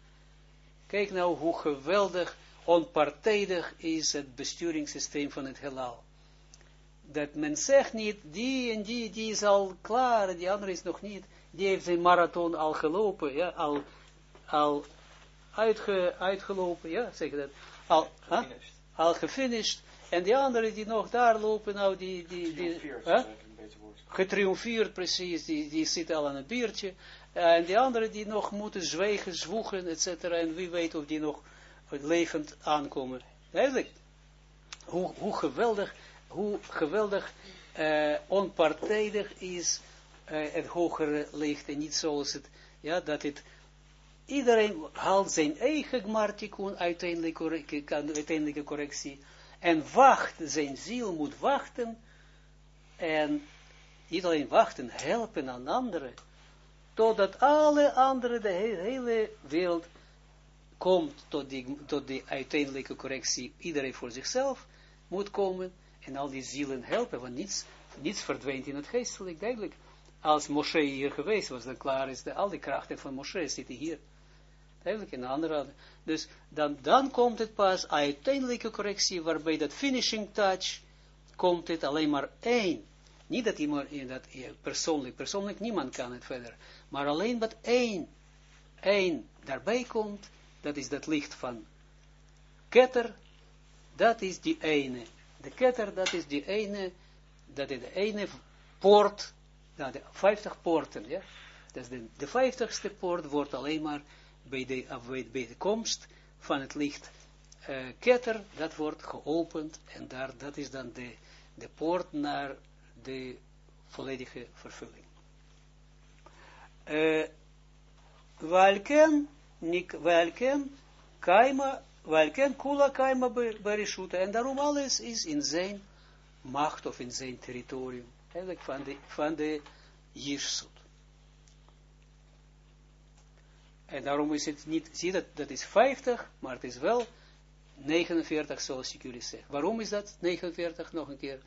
Kijk nou hoe geweldig, onpartijdig is het besturingssysteem van het heelal. Dat men zegt niet, die en die, die is al klaar, die andere is nog niet. Die heeft zijn marathon al gelopen, ja, al, al uitge, uitgelopen, ja, zeg dat, al, huh? al gefinished, en die anderen die nog daar lopen, nou, die, die, die, huh? getriomfeerd precies, die, die zitten al aan een biertje, en die anderen die nog moeten zwijgen, zwoegen, etc. En wie weet of die nog levend aankomen. Eigenlijk, hoe, hoe geweldig, hoe geweldig uh, onpartijdig is uh, het hogere licht en niet zoals het, ja, dat het Iedereen haalt zijn eigen gmartikun, uiteindelijke correctie, en wacht, zijn ziel moet wachten, en niet alleen wachten, helpen aan anderen, totdat alle anderen, de hele wereld, komt tot die, tot die uiteindelijke correctie, iedereen voor zichzelf moet komen, en al die zielen helpen, want niets, niets verdwijnt in het geestelijk, duidelijk. Als Moshe hier geweest was, dan klaar is, de, al die krachten van Moshe zitten hier, Eigenlijk in andere. Dus dan, dan komt het pas uiteindelijke correctie, waarbij dat finishing touch, komt het alleen maar één. Niet dat iemand, dat persoonlijk, persoonlijk niemand kan het verder, maar alleen wat één één daarbij komt, dat is dat licht van ketter, dat is die ene. De ketter, dat is die ene, dat is de ene poort, nou, de vijftig poorten, ja. Dus de, vijftigste poort wordt alleen maar bij de, bij de komst van het licht uh, ketter, dat wordt geopend en daar, dat is dan de, de poort naar de volledige vervulling. Welken, nik, welken, kaima, welken kula kaima berishuta, en daarom alles is in zijn macht of in zijn territorium, eigenlijk van de, van de Jirsut. En daarom is het niet, zie dat, dat is 50, maar het is wel 49 zoals ik jullie zeg. Waarom is dat 49 nog een keer?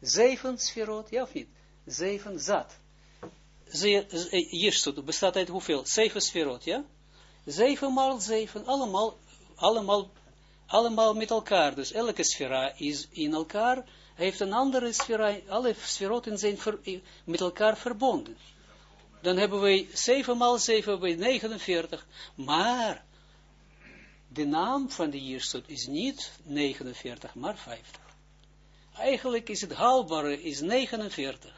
Zeven sferot, ja of niet? Zeven zat. Jirsut bestaat uit hoeveel? Zeven sferot, ja? Zeven maal zeven, allemaal, allemaal, allemaal met elkaar. Dus elke sfera is in elkaar, heeft een andere sfera, alle sferoten zijn met elkaar verbonden dan hebben wij 7 maal 7 bij 49. Maar de naam van de Jirsut is niet 49, maar 50. Eigenlijk is het haalbare is 49.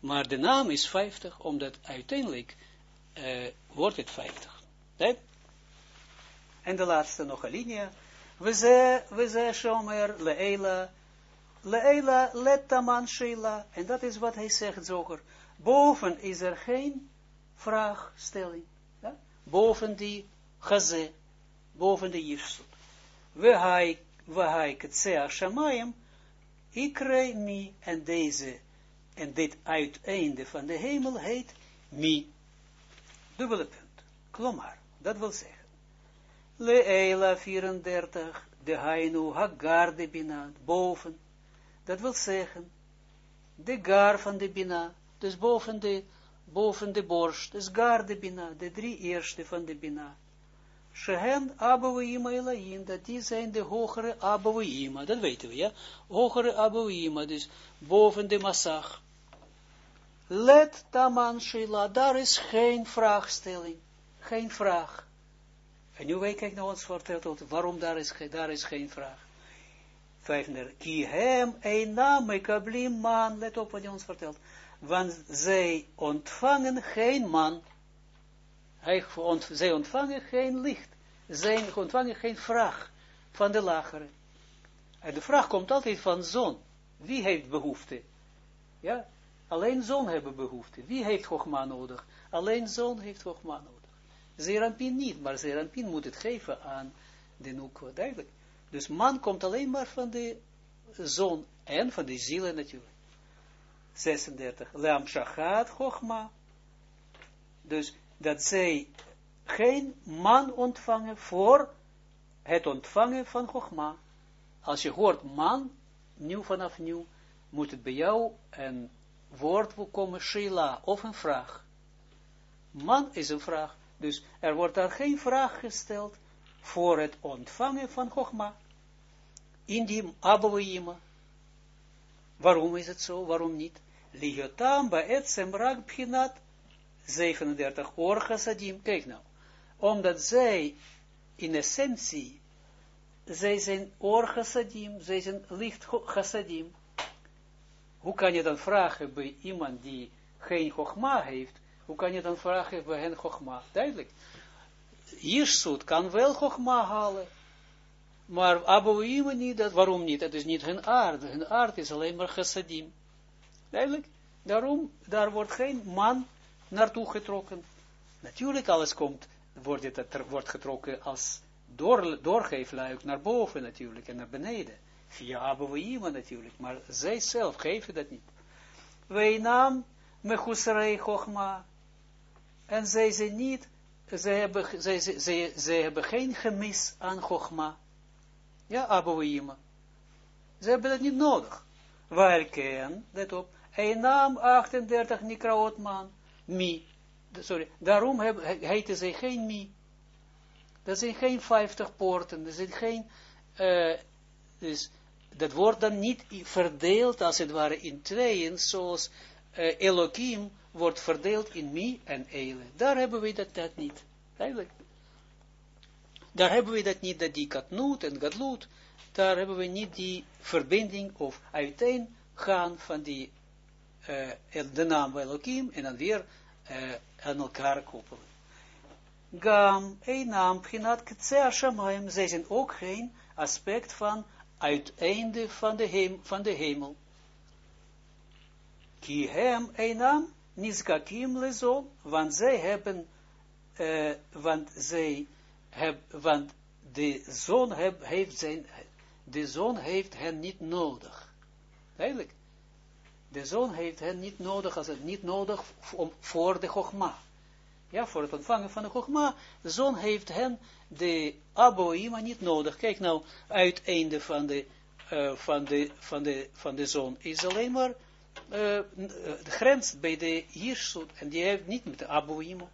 Maar de naam is 50, omdat uiteindelijk uh, wordt het 50. Nee? En de laatste nog een linie. We ze, we ze shomer leela, leela letaman sheila. En dat is wat hij zegt zoger. Boven is er geen vraagstelling. Ja? Boven die gaze, boven de jirsut. We hai ktsea shamayim, ikre mi, en deze, en dit uiteinde van de hemel heet mi. Dubbele punt. Klomar, dat wil zeggen. Leela 34, de hainu hagar de bina, boven. Dat wil zeggen, de gar van de bina, dus boven de, boven de borst, dus gar de bina, de drie eerste van de bina. Shehen Abouima Elaim, dat die zijn de hogere Abouima, dat weten we, ja. Hogere Abouima, dus boven de massag. Let taman shila, daar is geen vraagstelling, geen vraag. En nu weet ik nog eens verteld, waarom daar is, daar is geen vraag. 35. Ki hem eina mekablim man, let op wat hij ons vertelt want zij ontvangen geen man, hij zij ontvangen geen licht, zij ontvangen geen vraag van de lagere. En de vraag komt altijd van zon. Wie heeft behoefte? Ja, alleen zon hebben behoefte. Wie heeft Chogma nodig? Alleen zon heeft Chogma nodig. Zerampin niet, maar Zerampin moet het geven aan de Nukwa, duidelijk. Dus man komt alleen maar van de zon en van de zielen natuurlijk. 36. Lam shachat chogma. Dus dat zij geen man ontvangen voor het ontvangen van chogma. Als je hoort man, nieuw vanaf nieuw, moet het bij jou een woord komen, shila, of een vraag. Man is een vraag, dus er wordt daar geen vraag gesteld voor het ontvangen van chogma. In die abouima. Waarom is het zo? Waarom niet? Liyotam ba'etzem rak bchinat 37 or. Kijk nou. Omdat zij in essentie, zij zijn or zij zijn licht chassadim. Hoe kan je dan vragen bij iemand die geen chogma heeft, hoe kan je dan vragen bij hen chogma? Duidelijk. Jirsut kan wel chogma halen, maar Abouima niet, dat, waarom niet? Dat is niet hun aard. Hun aard is alleen maar chassadim. Duidelijk? Daarom, daar wordt geen man naartoe getrokken. Natuurlijk, alles komt, wordt, het, wordt getrokken als door, doorgeefluik naar boven natuurlijk en naar beneden. Via Abouima natuurlijk, maar zij zelf geven dat niet. Wij naam mechusrei chogma. En zij zijn niet, zij hebben, zij, zij, zij, hebben geen gemis aan chogma. Ja, Abouima. Ze hebben dat niet nodig. Waar ken, let op, nam 38 nikraot man, mi. Sorry, daarom heette zij geen mi. Dat zijn geen 50 poorten, dat zijn geen, uh, dus dat wordt dan niet verdeeld als het ware in tweeën, zoals uh, Elohim wordt verdeeld in mi en Eile. Daar hebben we dat, dat niet. Daar hebben we dat niet, dat die katnoot en gadloot, daar hebben we niet die verbinding of uiteengaan van die, uh, de naam Elohim en dan weer uh, aan elkaar koppelen. Gam, een naam, Pchinat Ketsea Shamayim, zij zijn ook geen aspect van uiteinde van de, hem, van de hemel. Ki hem, een naam, Nizkakim lezon, want zij hebben, uh, want zij hebben, want de zon heeft zijn, de zon heeft hen niet nodig. Eigenlijk. De zon heeft hen niet nodig, als het niet nodig om, voor de Chogma. Ja, voor het ontvangen van de Chogma. De zon heeft hen de Aboima niet nodig. Kijk nou, uiteinde van de, uh, van de, van de, van de zon is alleen maar uh, de grens bij de Jirsut. En die heeft niet met de Aboima.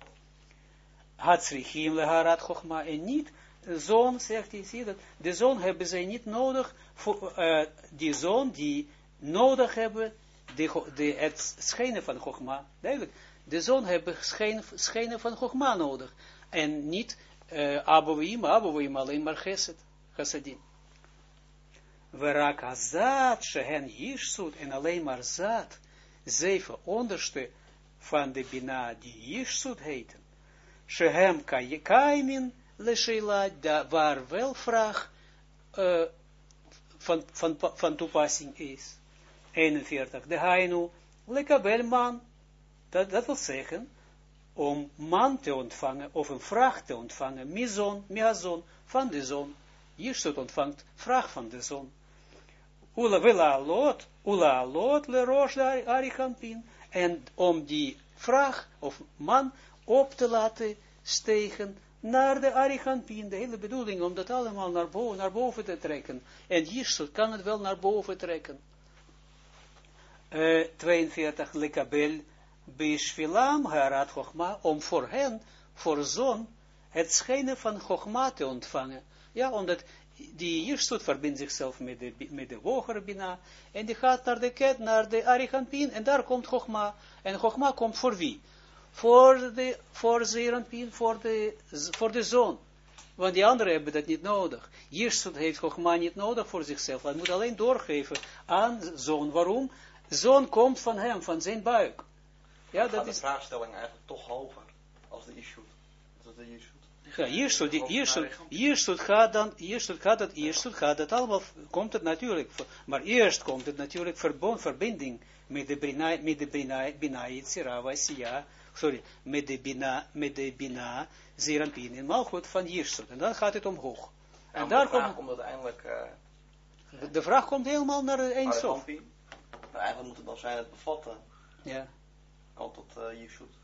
Hatsrichim leharat Chogma. En niet, zon, zegt hij, zie dat, de zon hebben zij niet nodig, voor, uh, die zon die nodig hebben de, de, het schijnen van Chogma, duidelijk, de zon hebben schijn, schijnen van Chogma nodig, en niet uh, Abouim, Abouim alleen maar Geset, Gesedim. Verak azat, shehen yishsut, en alleen maar zat, zeven onderste van de Bina die yishsut heten, shehem kaimin lesheila, waar wel vraag uh, van, van, van toepassing is. 41. De hainu, lekabel man, dat, dat wil zeggen, om man te ontvangen, of een vraag te ontvangen, mizon, miazon, van de zon. Jirsut ontvangt vraag van de zon. Ula vela lot, ula lot le rosh arichampin. En om die vraag, of man, op te laten stegen naar de arichampin. De hele bedoeling om dat allemaal naar boven, naar boven te trekken. En Jirsut kan het wel naar boven trekken. 42 lekabel bishvilam harat chokma, om voor hen, voor zon, het schijnen van chokma te ontvangen. Ja, omdat die Jirsut verbindt zichzelf met de, met en die gaat naar de ket, naar de Arichampin, en daar komt Chogma. En Chogma komt voor wie? Voor de, voor Zeranpin, voor de, voor de zon. Want die anderen hebben dat niet nodig. Jirsut heeft Chogma niet nodig voor zichzelf. Hij moet alleen doorgeven aan zon. Waarom? Zoon komt van hem, van zijn buik. Ja, dat is... de vraagstelling eigenlijk toch hoger als de Yeshut. Dat de. Ja, Jirsut, Jirsut, Jirsut gaat dan, Jirsut gaat het, Jirsut gaat het allemaal, komt het natuurlijk, maar eerst komt het natuurlijk verbond, verbinding met de Bina, met de Bina, Bina Yitzira, Siya, sorry, met de Bina, met de Bina, Zerampin, en Malchut van Jirsut, en dan gaat het omhoog. En, en daar komt, uiteindelijk, uh, de vraag komt helemaal naar de Eindsof. Maar eigenlijk moet het dan zijn het bevatten. Ja. Al tot uh, Yeshut.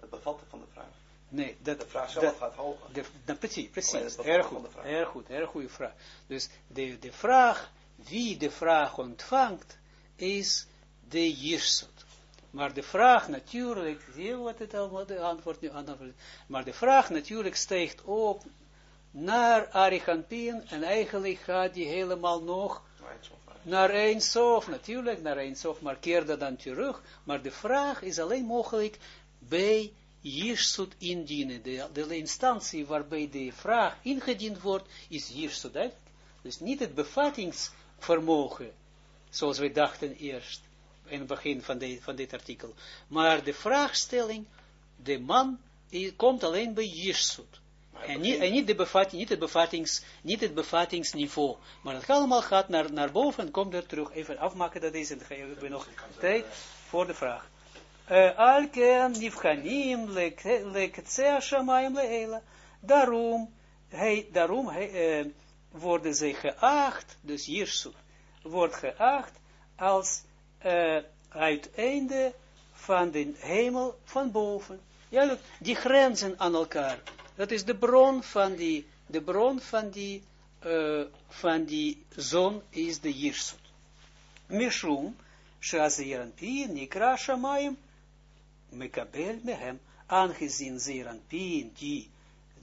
Het bevatten van de vraag. Nee, dat, de vraag zelf gaat hoger. De, de, precies, precies. Erg goed, erg goed, erg goede vraag. Dus de, de vraag, wie de vraag ontvangt, is de Yeshut. Maar de vraag natuurlijk, zie je wat het allemaal, de antwoord nu maar de vraag natuurlijk steekt op naar Arichampien en eigenlijk gaat die helemaal nog naar Eindsof, natuurlijk naar Eindsof, maar keer dat dan terug. Maar de vraag is alleen mogelijk bij Jirsut indienen. De, de instantie waarbij de vraag ingediend wordt, is Jirsut. Dus niet het bevattingsvermogen, zoals we dachten eerst, in het begin van, de, van dit artikel. Maar de vraagstelling, de man, komt alleen bij Jirsut. En niet, en niet, niet, het bevattings, niet het bevattingsniveau. Maar het allemaal gaat naar, naar boven en komt er terug. Even afmaken, dat is het. We hebben nog tijd voor de vraag. Alken nifchanim leketsea shamayim leela. Daarom, hij, daarom hij, uh, worden zij geacht, dus Jirsut, wordt geacht als uh, uiteinde van de hemel van boven. Ja, die grenzen aan elkaar. Dat is de bron van die, de bron van die, uh, van die zon is de Jirsut. Mishum, Shaziranpin, Nikra Shamayim, Mekabel mehem, aangezien Zeranpin, die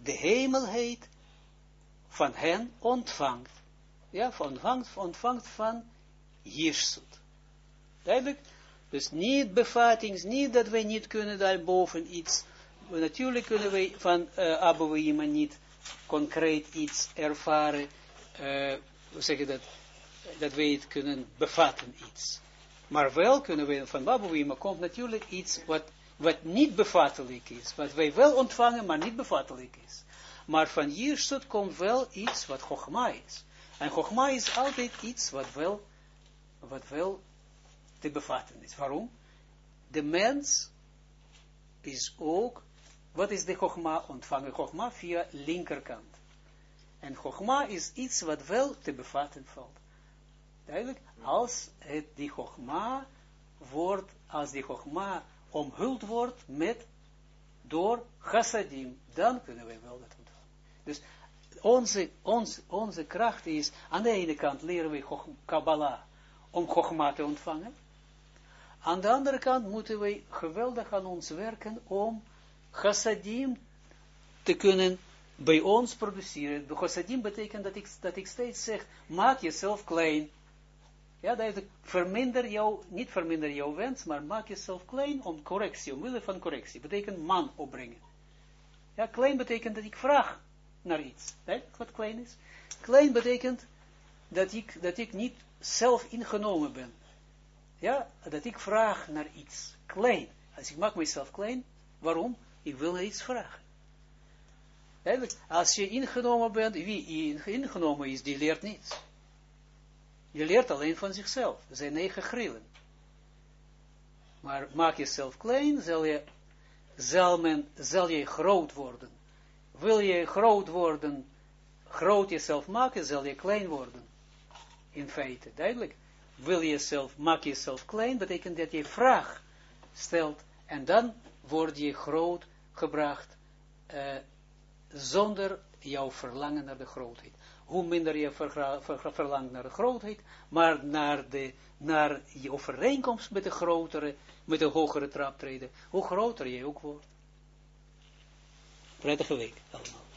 de hemel van hen ontvangt. Ja, ontvangt, ontvangt van Jirsut. Duidelijk? Dus niet bevattings, niet dat wij niet kunnen daarboven iets natuurlijk kunnen wij van uh, Abouima niet concreet iets ervaren, uh, hoe zeg je dat, dat wij het kunnen bevatten iets. Maar wel kunnen we van Abouima komt natuurlijk iets wat, wat niet bevattelijk is, wat wij wel ontvangen, maar niet bevattelijk is. Maar van Jirsut komt wel iets wat Chogma is. En Chogma is altijd iets wat wel, wat wel te bevatten is. Waarom? De mens is ook, wat is de Chogma ontvangen? Chogma via linkerkant. En Chogma is iets wat wel te bevatten valt. Duidelijk, als het die Chogma wordt, als die Chogma omhuld wordt met, door chassadim, dan kunnen wij wel dat ontvangen. Dus onze, onze, onze kracht is, aan de ene kant leren we Kabbalah om Chogma te ontvangen, aan de andere kant moeten wij geweldig aan ons werken om chassadim te kunnen bij ons produceren. De chassadim betekent dat ik, dat ik steeds zeg, maak jezelf klein. Ja, dat is verminder jou, niet verminder jouw wens, maar maak jezelf klein om correctie, omwille van correctie. Betekent man opbrengen. Ja, klein betekent dat ik vraag naar iets. Wat klein is? Klein betekent dat ik, dat ik niet zelf ingenomen ben. Ja, dat ik vraag naar iets. Klein. Als ik maak mezelf klein, waarom? Ik wil iets vragen. Als je ingenomen bent, wie ingenomen is, die leert niets. Je leert alleen van zichzelf. Zijn negen grillen. Maar maak jezelf klein, zal je, zal, men, zal je groot worden. Wil je groot worden, groot jezelf maken, zal je klein worden. In feite, duidelijk wil jezelf, maak jezelf klein, betekent dat je vraag stelt en dan word je groot gebracht uh, zonder jouw verlangen naar de grootheid. Hoe minder je verlangt naar de grootheid, maar naar, de, naar je overeenkomst met de grotere, met de hogere traptreden, hoe groter je ook wordt. Prettige week allemaal.